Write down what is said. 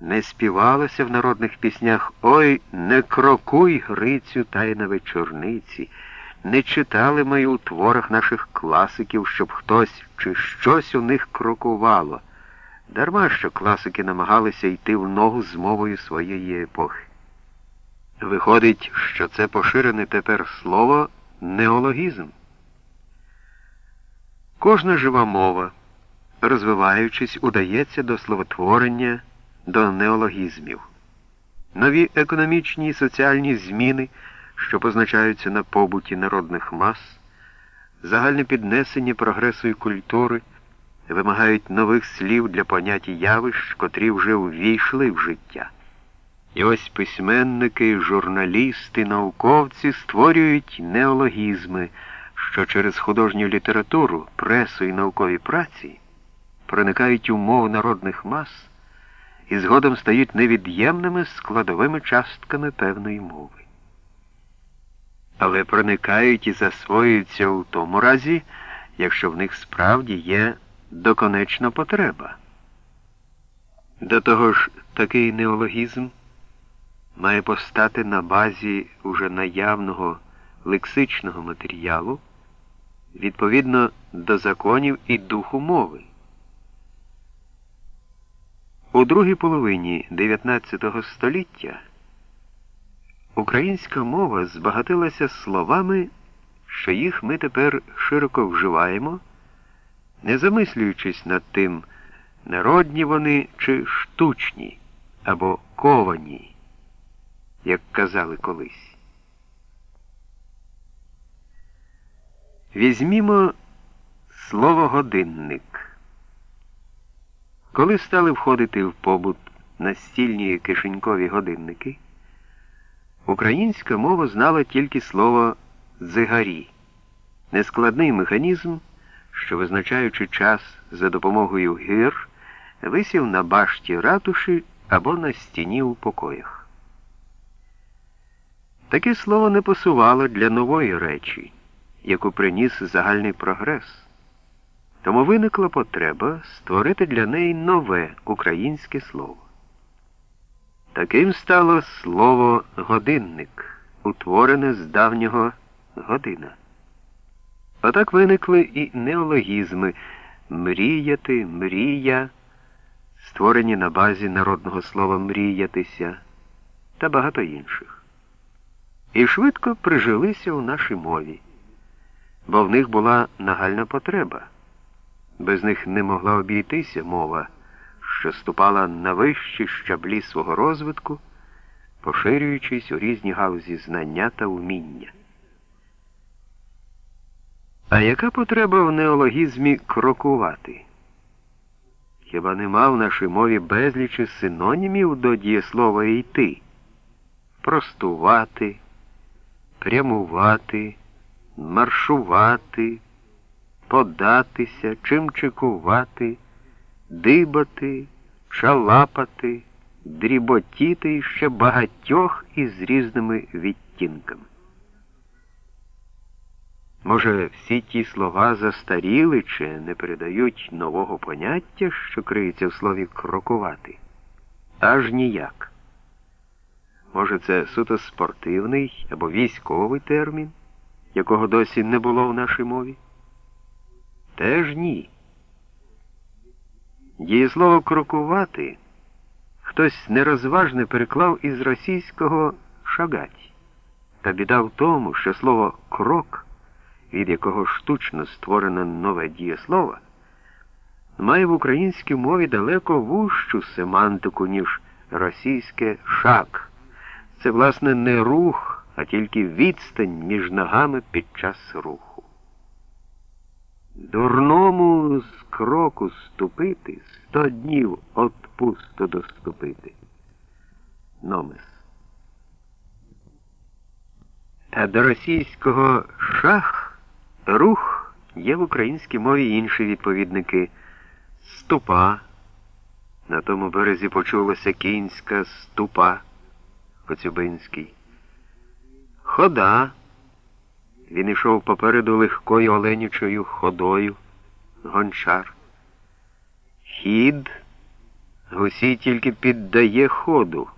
Не співалося в народних піснях Ой, не крокуй, Грицю, та й вечорниці. Не читали ми у творах наших класиків, щоб хтось чи щось у них крокувало. Дарма що класики намагалися йти в ногу з мовою своєї епохи. Виходить, що це поширене тепер слово неологізм. Кожна жива мова, розвиваючись, удається до словотворення, до неологізмів. Нові економічні і соціальні зміни, що позначаються на побуті народних мас, загальне піднесення прогресу і культури вимагають нових слів для понять і явищ, котрі вже увійшли в життя. І ось письменники, журналісти, науковці створюють неологізми, що через художню літературу, пресу і наукові праці проникають у мову народних мас і згодом стають невід'ємними складовими частками певної мови. Але проникають і засвоюються у тому разі, якщо в них справді є доконечна потреба. До того ж, такий неологізм має постати на базі уже наявного лексичного матеріалу відповідно до законів і духу мови. У другій половині 19 століття українська мова збагатилася словами, що їх ми тепер широко вживаємо, не замислюючись над тим, народні вони чи штучні або ковані, як казали колись. Візьмімо слово годинник. Коли стали входити в побут настільні кишенькові годинники, українська мова знала тільки слово дзигарі, нескладний механізм, що, визначаючи час за допомогою гір, висів на башті ратуші або на стіні у покоях. Таке слово не посувало для нової речі, яку приніс загальний прогрес. Тому виникла потреба створити для неї нове українське слово. Таким стало слово годинник, утворене з давнього година. Отак виникли і неологізми мріяти, мрія, створені на базі народного слова мріятися та багато інших. І швидко прижилися у нашій мові, бо в них була нагальна потреба. Без них не могла обійтися мова, що ступала на вищі щаблі свого розвитку, поширюючись у різні галузі знання та уміння. А яка потреба в неологізмі крокувати? Хіба нема в нашій мові безлічі синонімів до дієслова йти? Простувати, прямувати, маршувати податися, чимчикувати, дибати, шалапати, дріботіти і ще багатьох із різними відтінками. Може, всі ті слова застаріли чи не передають нового поняття, що криється в слові крокувати? Аж ніяк. Може, це суто спортивний або військовий термін, якого досі не було в нашій мові? Теж ні. Дієслово крокувати хтось нерозважне переклав із російського шагать. Та біда в тому, що слово крок, від якого штучно створено нове дієслово, має в українській мові далеко вущу семантику, ніж російське шаг. Це, власне, не рух, а тільки відстань між ногами під час руху. Дурному з кроку ступити, сто днів отпусто доступити. Номес. А до російського шах рух є в українській мові інші відповідники. Ступа. На тому березі почулося кінська ступа Коцюбинський. Хода. Він ішов попереду легкою оленючою ходою, гончар. Хід, Гусій тільки піддає ходу.